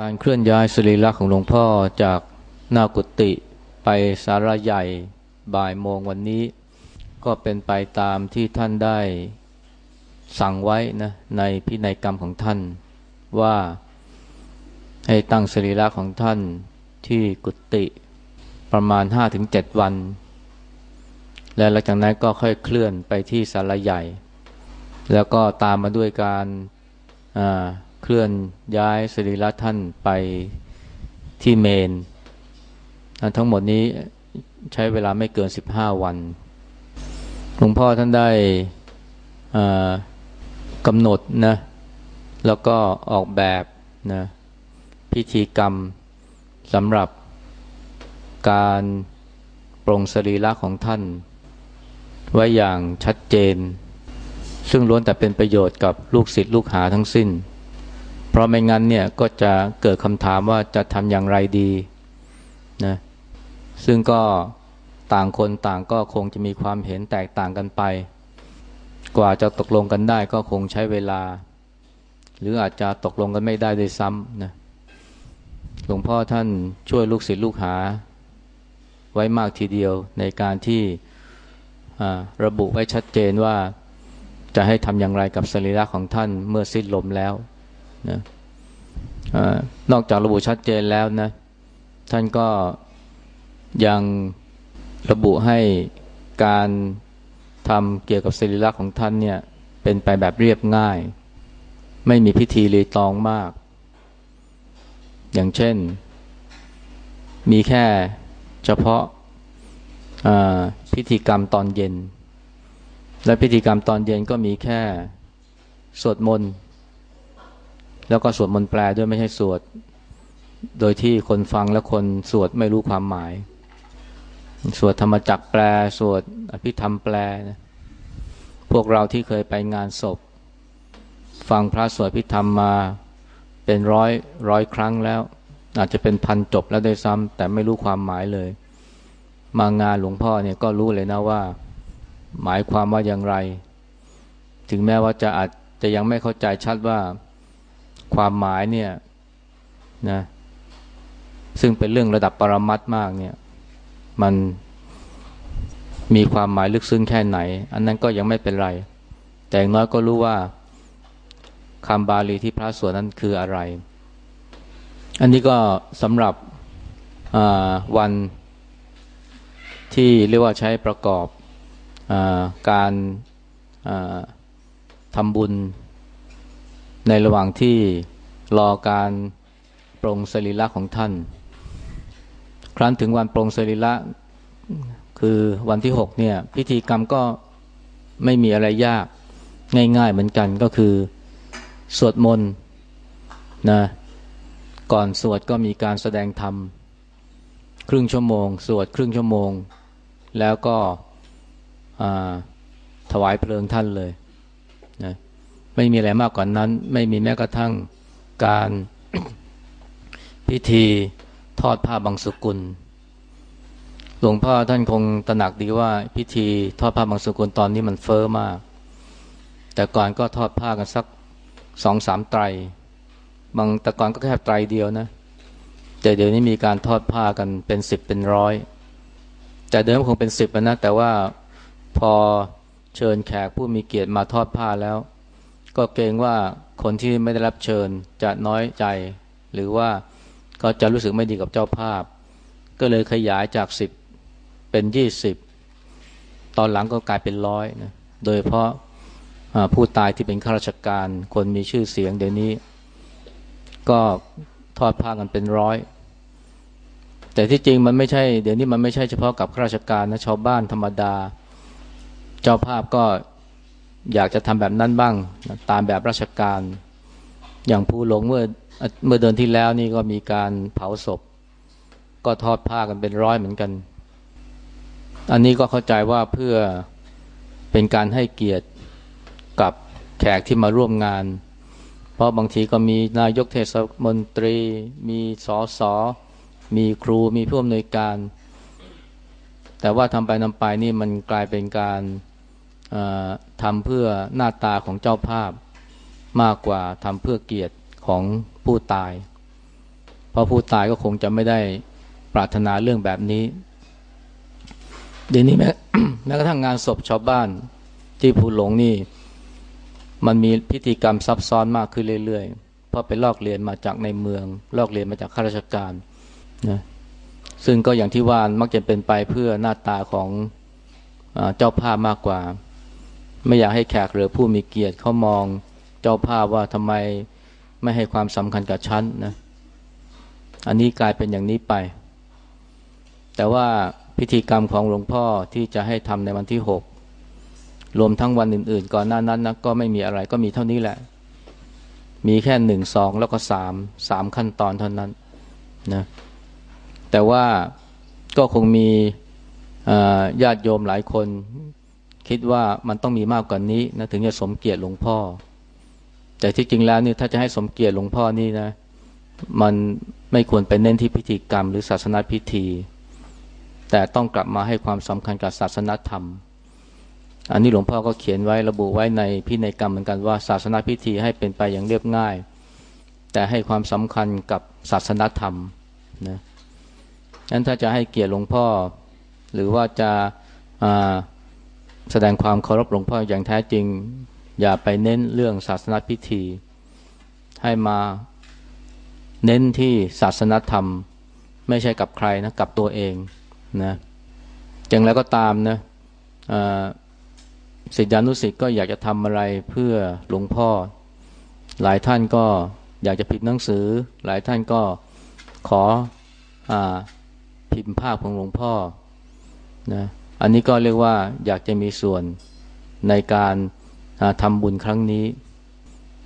การเคลื่อนย้ายสรีระของหลวงพ่อจากหน้ากุฏิไปสาราใหญ่บ่ายโมงวันนี้ ก็เป็นไปตามที่ท่านได้สั่งไว้นะในพินัยกรรมของท่าน ว่าให้ตั้งสรีระของท่านที่กุฏิประมาณห้าถึงเจ็ดวัน และหลังจากนั้นก็ค่อยเคลื่อนไปที่สาราใหญ่ แล้วก็ตามมาด้วยการ เคลื่อนย้ายสรีระท่านไปที่เมน ทั้งหมดนี้ใช้เวลาไม่เกินสิบห้าวันหลวงพ่อท่านได้กำหนดนะแล้วก็ออกแบบนะพิธีกรรมสำหรับการปรงสรีระของท่าน ไว้อย่างชัดเจน ซึ่งล้วนแต่เป็นประโยชน์กับลูกศิษย์ลูกหาทั้งสิ้น เพราะไม่งั้นเนี่ยก็จะเกิดคำถามว่าจะทำอย่างไรดีนะซึ่งก็ต่างคนต่างก็คงจะมีความเห็นแตกต่างกันไป กว่าจะตกลงกันได้ก็คงใช้เวลา หรืออาจจะตกลงกันไม่ได้ด้วยซ้ำนะหลวงพ่อท่านช่วยลูกศิษย์ลูกหา ไว้มากทีเดียวในการที่ระบุไว้ชัดเจนว่าจะให้ทำอย่างไรกับสรีระของท่านเมื่อสิ้นลมแล้ว นะอนอกจากระบุชัดเจนแล้วนะ ท่านก็ยังระบุให้การทำเกี่ยวกับสรีระของท่านเนี่ย เป็นไปแบบเรียบง่าย ไม่มีพิธีรีตองมาก อย่างเช่น มีแค่เฉพาะพิธีกรรมตอนเย็น และพิธีกรรมตอนเย็นก็มีแค่สวดมนต์ แล้วก็สวดมนต์แปลด้วยไม่ใช่สวด โดยที่คนฟังและคนสวดไม่รู้ความหมาย สวดธรรมจักแปล สวดอภิธรรมแปลนะพวกเราที่เคยไปงานศพ ฟังพระสวดอภิธรรมมาเป็นร้อยร้อยครั้งแล้ว อาจจะเป็นพันจบแล้วได้ซ้ำแต่ไม่รู้ความหมายเลย มางานหลวงพ่อเนี่ยก็รู้เลยนะว่า หมายความว่าอย่างไร ถึงแม้ว่าจะอาจจะยังไม่เข้าใจชัดว่า ความหมายเนี่ยนะซึ่งเป็นเรื่องระดับปรมัตมากเนี่ยมันมีความหมายลึกซึ้งแค่ไหน อันนั้นก็ยังไม่เป็นไร แต่อย่างน้อยก็รู้ว่าคำบาลีที่พระสวดนั้นคืออะไร อันนี้ก็สำหรับวันที่เรียกว่าใช้ประกอบอการทำบุญ ในระหว่างที่รอการปรงสรีระของท่าน ครั้นถึงวันปรงสรีระคือวันที่หกเนี่ย พิธีกรรมก็ไม่มีอะไรยากง่ายๆเหมือนกันก็คือสวดมนต์นะก่อนสวดก็มีการแสดงธรรม ครึ่งชั่วโมง สวดครึ่งชั่วโมง แล้วก็ถวายเพลิงท่านเลยนะ ไม่มีอะไรมากกว่านนั้น ไม่มีแม้กระทั่งการพิธีทอดผ้าบางสุกุล หลวงพ่อท่านคงตระหนักดีว่าพิธีทอดผ้าบางสุกุลตอนนี้มันเฟอ้อมาก แต่ก่อนก็ทอดผ้ากันสักสองสามไตร บางแต่ก่อนก็แค่ไตรเดียวนะแต่เดี๋ยวนี้มีการทอดผ้ากันเป็นสิบเป็นร้อย แต่เดิมคงเป็นสิบนะแต่ว่าพอเชิญแขกผู้มีเกียรติมาทอดผ้าแล้ว ก็เกรงว่าคนที่ไม่ได้รับเชิญจะน้อยใจ หรือว่าก็จะรู้สึกไม่ดีกับเจ้าภาพ ก็เลยขยายจากสิบเป็นยี่สิบตอนหลังก็กลายเป็นร้อยนะโดยเพราะผู้ตายที่เป็นข้าราชการคนมีชื่อเสียงเดี๋ยวนี้ ก็ทอดผ้ากันเป็นร้อย แต่ที่จริงมันไม่ใช่ เดี๋ยวนี้มันไม่ใช่เฉพาะกับข้าราชการนะชาวบ้านธรรมดา เจ้าภาพก็ อยากจะทำแบบนั้นบ้างตามแบบราชการ อย่างผู้หลงเมื่อเมื่อเดือนที่แล้วนี่ก็มีการเผาศพ ก็ทอดผ้ากันเป็นร้อยเหมือนกัน อันนี้ก็เข้าใจว่าเพื่อเป็นการให้เกียรติกับแขกที่มาร่วมงาน เพราะบางทีก็มีนายกเทศมนตรี มีสอสอมีครูมีผู้อำนวยการ แต่ว่าทำไปทำไปนี่มันกลายเป็นการ ทำเพื่อหน้าตาของเจ้าภาพ มากกว่าทำเพื่อเกียรติของผู้ตาย เพราะผู้ตายก็คงจะไม่ได้ปรารถนาเรื่องแบบนี้ เดี๋ยวนี้แม้แม้กระทั่งงานศพชาวบ้านที่ภูหลงนี่ มันมีพิธีกรรมซับซ้อนมากขึ้นเรื่อยๆ เพราะไปลอกเรียนมาจากในเมือง ลอกเรียนมาจากข้าราชการนะซึ่งก็อย่างที่ว่ามักจะเป็นไปเพื่อหน้าตาของเจ้าภาพมากกว่า ไม่อยากให้แขกหรือผู้มีเกียรติเขามองเจ้าภาพว่าทำไมไม่ให้ความสำคัญกับฉันนะอันนี้กลายเป็นอย่างนี้ไป แต่ว่าพิธีกรรมของหลวงพ่อที่จะให้ทำในวันที่หกรวมทั้งวันอื่น ๆ ก่อนหน้านั้นนะก็ไม่มีอะไรก็มีเท่านี้แหละ มีแค่หนึ่งสองแล้วก็สามสามขั้นตอนเท่านั้นนะแต่ว่าก็คงมีญาติโยมหลายคน คิดว่ามันต้องมีมากกว่านี้นะถึงจะสมเกียรติหลวงพ่อ แต่ที่จริงแล้วนี่ถ้าจะให้สมเกียรติหลวงพ่อนี่นะ มันไม่ควรไปเน้นที่พิธีกรรม หรือศาสนาพิธี แต่ต้องกลับมาให้ความสำคัญกับศาสนธรรม อันนี้หลวงพ่อก็เขียนไว้ระบุไว้ในพินัยกรรมเหมือนกันว่าศาสนาพิธีให้เป็นไปอย่างเรียบง่าย แต่ให้ความสำคัญกับศาสนธรรมนะนั้นถ้าจะให้เกียรติหลวงพ่อ หรือว่าจะ แสดงความเคารพหลวงพ่ออย่างแท้จริง อย่าไปเน้นเรื่องศาสนาพิธี ให้มาเน้นที่ศาสนธรรม ไม่ใช่กับใครนะกับตัวเองนะจังแล้วก็ตามนะสิทธิานุสิทธิ์ก็อยากจะทำอะไรเพื่อหลวงพ่อ หลายท่านก็อยากจะพิมพ์หนังสือ หลายท่านก็ขออพิมพ์ภาพของหลวงพ่อนะ อันนี้ก็เรียกว่าอยากจะมีส่วนในการทำบุญครั้งนี้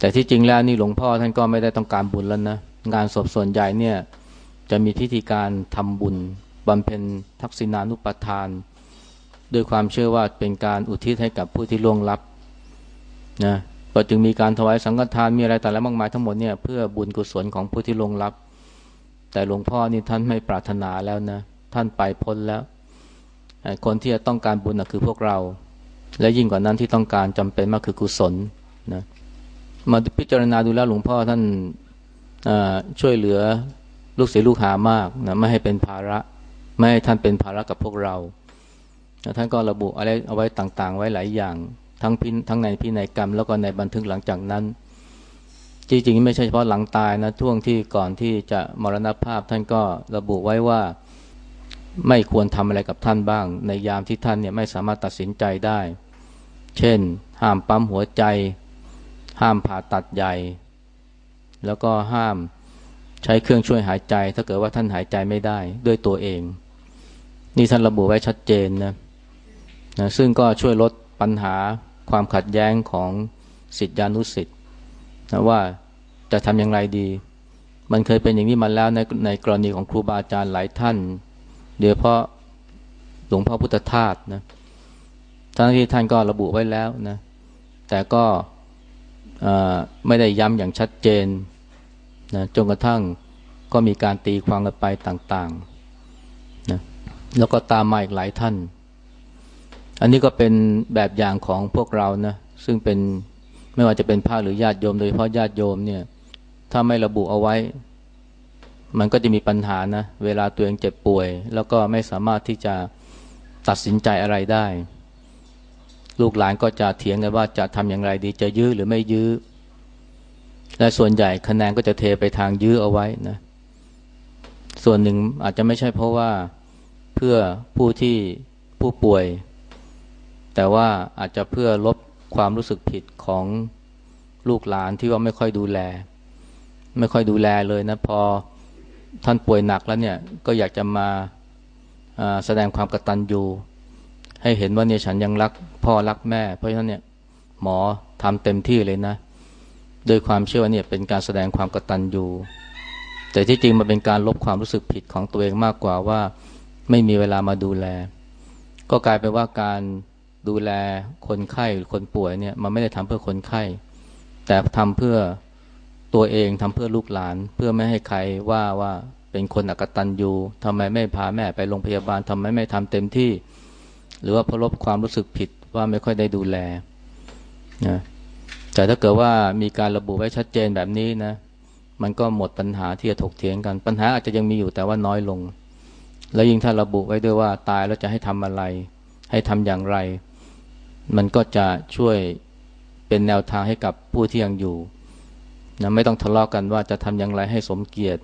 แต่ที่จริงแล้วนี่หลวงพ่อท่านก็ไม่ได้ต้องการบุญแล้วนะ งานศพส่วนใหญ่เนี่ยจะมีพิธีการทำบุญบำเพ็ญทักษิณานุปทาน ด้วยความเชื่อว่าเป็นการอุทิศให้กับผู้ที่ล่วงลับนะก็จึงมีการถวายสังฆทานมีอะไรแต่ละมากมายทั้งหมดเนี่ยเพื่อบุญกุศลของผู้ที่ล่วงลับ แต่หลวงพ่อนี่ท่านไม่ปรารถนาแล้วนะ ท่านไปพ้นแล้ว คนที่จะต้องการบุญนะคือพวกเรา และยิ่งกว่านั้นที่ต้องการจำเป็นมากคือกุศลนะมาพิจารณาดูแล้วหลวงพ่อท่านช่วยเหลือลูกศิษย์ลูกหามากนะไม่ให้เป็นภาระ ไม่ให้ท่านเป็นภาระกับพวกเรา ท่านก็ระบุอะไรเอาไว้ต่างๆ ไว้หลายอย่าง ทั้งพิทั้งในพินัยกรรม แล้วก็ในบันทึกหลังจากนั้น จริงๆ ไม่ใช่เฉพาะหลังตายนะช่วงที่ก่อนที่จะมรณภาพท่านก็ระบุไว้ว่า ไม่ควรทำอะไรกับท่านบ้าง ในยามที่ท่านเนี่ยไม่สามารถตัดสินใจได้ เช่น ห้ามปั๊มหัวใจ ห้ามผ่าตัดใหญ่ แล้วก็ห้ามใช้เครื่องช่วยหายใจ ถ้าเกิดว่าท่านหายใจไม่ได้ด้วยตัวเอง นี่ท่านระบุไว้ชัดเจนนะนะซึ่งก็ช่วยลดปัญหาความขัดแย้งของสิทธิานุสิทธินะว่าจะทำอย่างไรดี มันเคยเป็นอย่างนี้มาแล้วในในกรณีของครูบาอาจารย์หลายท่าน โดยเพราะหลวงพ่อพุทธทาสนะทั้งที่ท่านก็ระบุไว้แล้วนะ แต่ก็ไม่ได้ย้ำอย่างชัดเจนนะจนกระทั่งก็มีการตีความกันไปต่างๆนะแล้วก็ตามมาอีกหลายท่าน อันนี้ก็เป็นแบบอย่างของพวกเรานะ ซึ่งเป็นไม่ว่าจะเป็นพระหรือญาติโยม โดยเฉพาะญาติโยมเนี่ย ถ้าไม่ระบุเอาไว้ มันก็จะมีปัญหานะ เวลาตัวเองเจ็บป่วย แล้วก็ไม่สามารถที่จะตัดสินใจอะไรได้ ลูกหลานก็จะเถียงกันว่าจะทำอย่างไรดีจะยื้อหรือไม่ยื้อ และส่วนใหญ่คะแนนก็จะเทไปทางยื้อเอาไว้นะ ส่วนหนึ่งอาจจะไม่ใช่เพราะว่าเพื่อผู้ที่ผู้ป่วย แต่ว่าอาจจะเพื่อลบความรู้สึกผิดของลูกหลานที่ว่าไม่ค่อยดูแล ไม่ค่อยดูแลเลยนะพอ ท่านป่วยหนักแล้วเนี่ยก็อยากจะมาแสดงความกตัญญูให้เห็นว่าเนี่ยฉันยังรักพ่อรักแม่ เพราะฉะนั้นเนี่ยหมอทำเต็มที่เลยนะโดยความเชื่อว่าเนี่ยเป็นการแสดงความกตัญญูแต่ที่จริงมันเป็นการลบความรู้สึกผิดของตัวเองมากกว่าว่าไม่มีเวลามาดูแล ก็กลายเป็นว่าการดูแลคนไข้หรือคนป่วยเนี่ยมันไม่ได้ทำเพื่อคนไข้ แต่ทำเพื่อ ตัวเองทำเพื่อลูกหลาน เพื่อไม่ให้ใครว่าว่าเป็นคนอกตันยูทำไมไม่พาแม่ไปโรงพยาบาลทำไมไม่ทำเต็มที่ หรือว่าพลบความรู้สึกผิดว่าไม่ค่อยได้ดูแลนะแต่ถ้าเกิดว่ามีการระบุไว้ชัดเจนแบบนี้นะ มันก็หมดปัญหาที่จะถกเถียงกัน ปัญหาอาจจะยังมีอยู่แต่ว่าน้อยลง แล้วยิ่งถ้าระบุไว้ด้วยว่าตายแล้วจะให้ทำอะไร ให้ทำอย่างไร มันก็จะช่วยเป็นแนวทางให้กับผู้ที่ยังอยู่ นะไม่ต้องทะเลาะกกันว่าจะทำอย่างไรให้สมเกียรติ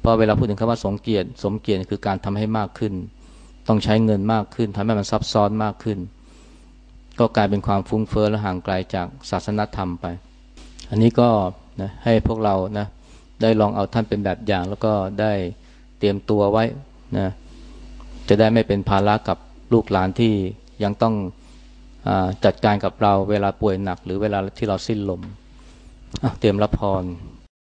เพราะเวลาพูดถึงคำว่าสมเกียรติ สมเกียรติคือการทำให้มากขึ้น ต้องใช้เงินมากขึ้นทำให้มันซับซ้อนมากขึ้น ก็กลายเป็นความฟุ้งเฟ้อและห่างไกลจากศาสนธรรมไป อันนี้ก็นะให้พวกเรานะได้ลองเอาท่านเป็นแบบอย่าง แล้วก็ได้เตรียมตัวไว้นะจะได้ไม่เป็นภาระกับลูกหลานที่ยังต้องอจัดการกับเราเวลาป่วยหนัก หรือเวลาที่เราสิ้นลม เตรียมรับพร